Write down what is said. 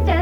center.